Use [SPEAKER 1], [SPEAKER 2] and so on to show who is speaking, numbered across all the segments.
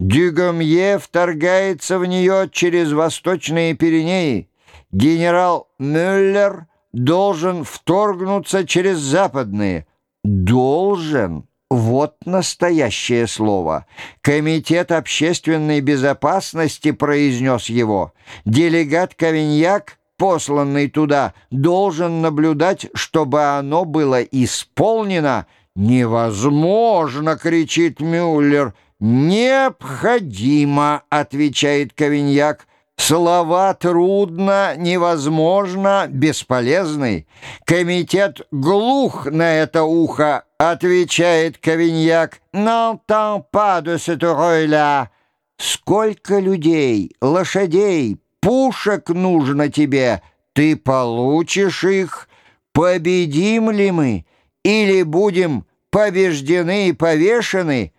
[SPEAKER 1] Дюгомье вторгается в нее через восточные Пиренеи. Генерал Мюллер должен вторгнуться через западные. Должен. Вот настоящее слово. Комитет общественной безопасности произнес его. Делегат Кавиньяк, посланный туда, должен наблюдать, чтобы оно было исполнено. «Невозможно!» — кричит Мюллер — «Необходимо», — отвечает Кавиньяк. «Слова трудно, невозможно, бесполезны. Комитет глух на это ухо», — отвечает Кавиньяк. «N'entend pas de cette oreille Сколько людей, лошадей, пушек нужно тебе? Ты получишь их. Победим ли мы? Или будем побеждены и повешены?»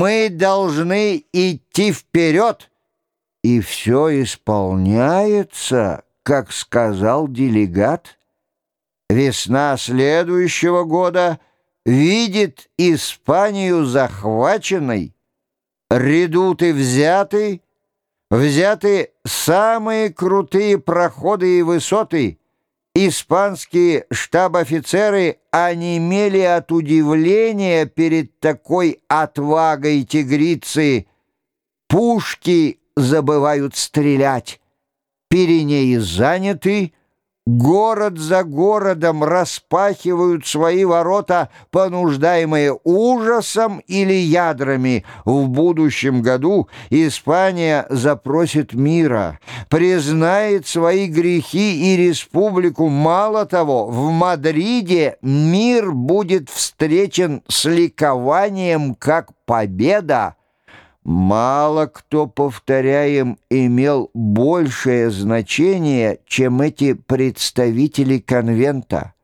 [SPEAKER 1] Мы должны идти вперед, и все исполняется, как сказал делегат. Весна следующего года видит Испанию захваченной, редуты взяты, взяты самые крутые проходы и высоты — Испанские штаб-офицеры онемели от удивления перед такой отвагой тигрицы. Пушки забывают стрелять. Пиренеи заняты, Город за городом распахивают свои ворота, понуждаемые ужасом или ядрами. В будущем году Испания запросит мира, признает свои грехи и республику. Мало того, в Мадриде мир будет встречен с ликованием как победа. Мало кто, повторяем, имел большее значение, чем эти представители конвента.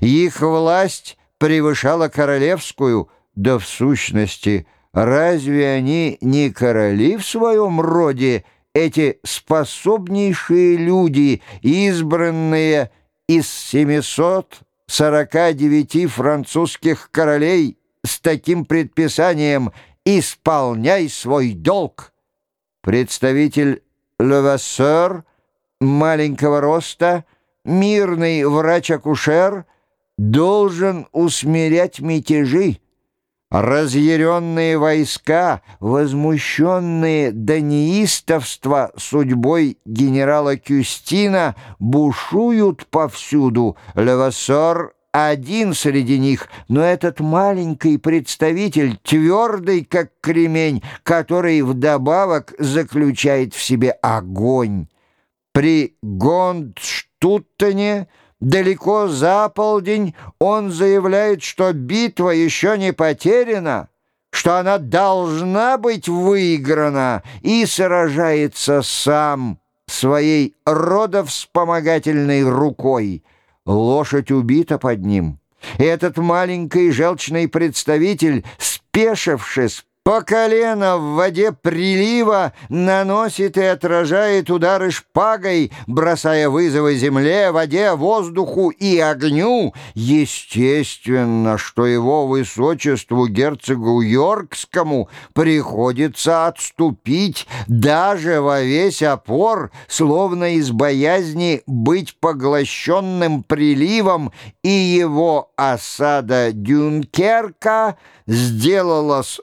[SPEAKER 1] Их власть превышала королевскую, да в сущности, разве они не короли в своем роде, эти способнейшие люди, избранные из 749 французских королей с таким предписанием – исполняй свой долг. Представитель Левассер, маленького роста, мирный врач-акушер, должен усмирять мятежи. Разъяренные войска, возмущенные до неистовства судьбой генерала Кюстина, бушуют повсюду. Левассер один среди них, но этот маленький представитель, твердый, как кремень, который вдобавок заключает в себе огонь. При Гондштуттене далеко за полдень он заявляет, что битва еще не потеряна, что она должна быть выиграна, и сражается сам своей родовспомогательной рукой. Лошадь убита под ним. И этот маленький желчный представитель, спешившись, по колено в воде прилива наносит и отражает удары шпагой, бросая вызовы земле, воде, воздуху и огню. Естественно, что его высочеству герцогу Йоркскому приходится отступить даже во весь опор, словно из боязни быть поглощенным приливом, и его осада Дюнкерка сделалась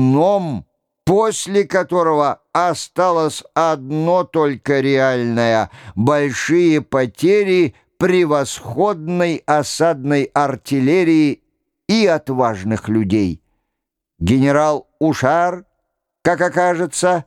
[SPEAKER 1] сном, после которого осталось одно только реальное — большие потери превосходной осадной артиллерии и отважных людей. Генерал Ушар, как окажется,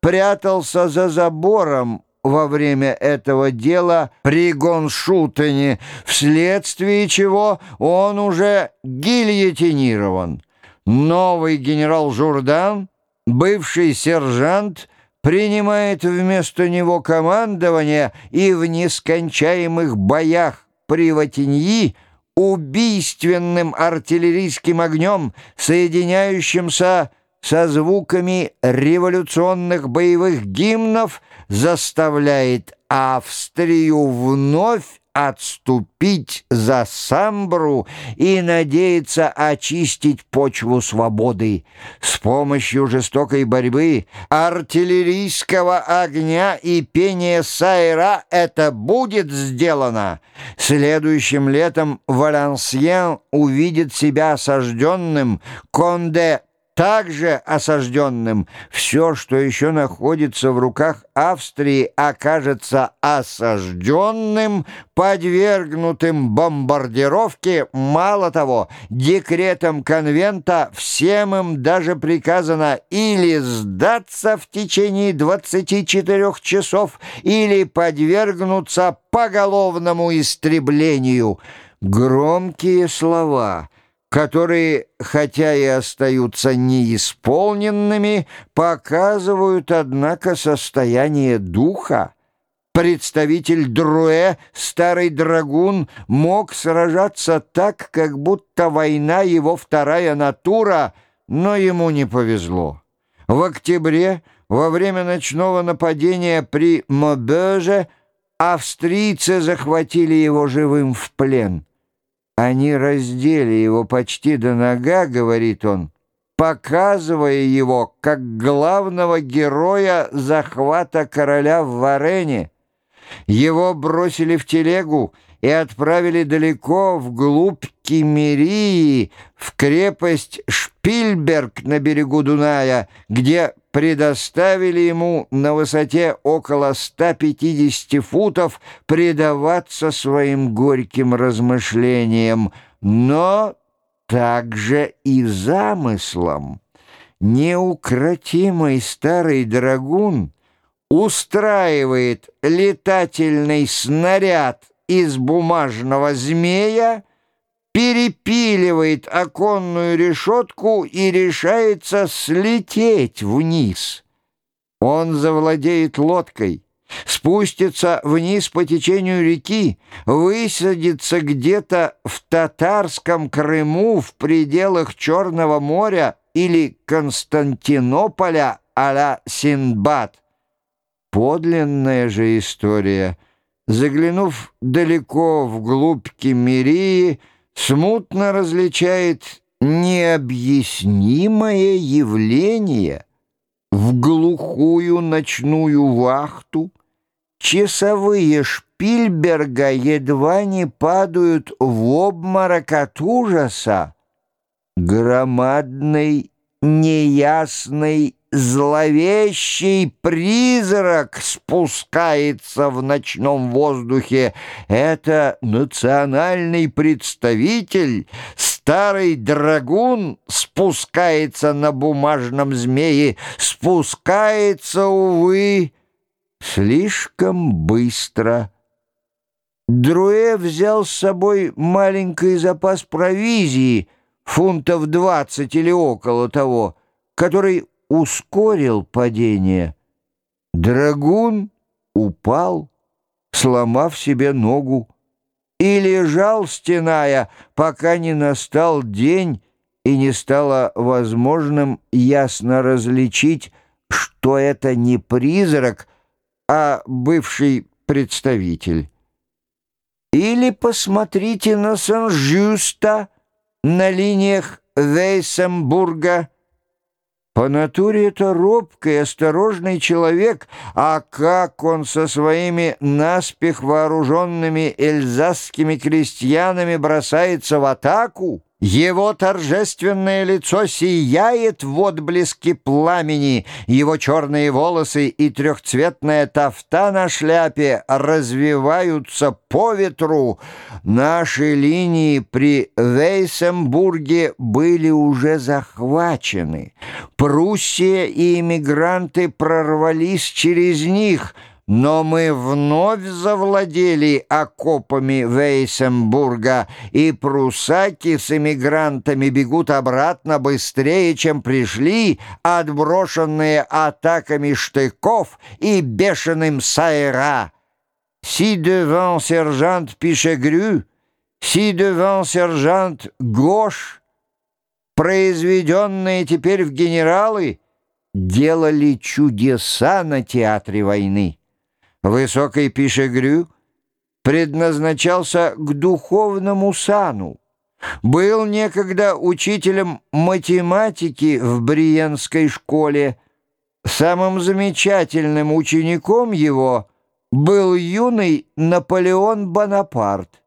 [SPEAKER 1] прятался за забором во время этого дела при Гоншутене, вследствие чего он уже гильотинирован. Новый генерал Журдан, бывший сержант, принимает вместо него командование и в нескончаемых боях при Ватиньи убийственным артиллерийским огнем, соединяющимся со звуками революционных боевых гимнов, заставляет Австрию вновь отступить за Самбру и надеется очистить почву свободы. С помощью жестокой борьбы, артиллерийского огня и пения сайра это будет сделано. Следующим летом Валенсьен увидит себя осажденным, Конде также осажденным. Все, что еще находится в руках Австрии, окажется осажденным, подвергнутым бомбардировке. Мало того, декретом конвента всем им даже приказано или сдаться в течение 24 часов, или подвергнуться поголовному истреблению. Громкие слова — которые, хотя и остаются неисполненными, показывают, однако, состояние духа. Представитель Друэ, старый драгун, мог сражаться так, как будто война его вторая натура, но ему не повезло. В октябре, во время ночного нападения при Мобеже, австрийцы захватили его живым в плен. Они раздели его почти до нога, говорит он, показывая его как главного героя захвата короля в Варене. Его бросили в телегу и отправили далеко вглубь Кемерии, в крепость Шпильберг на берегу Дуная, где предоставили ему на высоте около 150 футов предаваться своим горьким размышлениям, но также и замыслам. Неукротимый старый драгун устраивает летательный снаряд из бумажного змея, перепиливает оконную решетку и решается слететь вниз. Он завладеет лодкой, спустится вниз по течению реки, высадится где-то в татарском Крыму в пределах Черного моря или Константинополя а-ля Синдбад. Подлинная же история, заглянув далеко вглубь Кемерии, смутно различает необъяснимое явление. В глухую ночную вахту часовые Шпильберга едва не падают в обморок от ужаса. Громадный, неясный зловещий призрак спускается в ночном воздухе. Это национальный представитель, старый драгун спускается на бумажном змее, спускается, увы, слишком быстро. Друэ взял с собой маленький запас провизии, фунтов двадцать или около того, который ускорил падение. Драгун упал, сломав себе ногу, и лежал, стеная, пока не настал день и не стало возможным ясно различить, что это не призрак, а бывший представитель. Или посмотрите на Сан-Жюста на линиях Вейсембурга, по натуре это робкий, осторожный человек, а как он со своими наспех вооруженными эльзасскими крестьянами бросается в атаку! Его торжественное лицо сияет в отблеске пламени, его черные волосы и трехцветная тафта на шляпе развиваются по ветру. Наши линии при Вейсембурге были уже захвачены. Пруссия и эмигранты прорвались через них — но мы вновь завладели окопами Вейсенбурга, и прусаки с эмигрантами бегут обратно быстрее, чем пришли, отброшенные атаками штыков и бешеным сайра. Си devant сержант Пишегрю, си devant сержант Гош, произведенные теперь в генералы, делали чудеса на театре войны. Высокий Пишегрю предназначался к духовному сану. Был некогда учителем математики в Бриенской школе. Самым замечательным учеником его был юный Наполеон Бонапарт.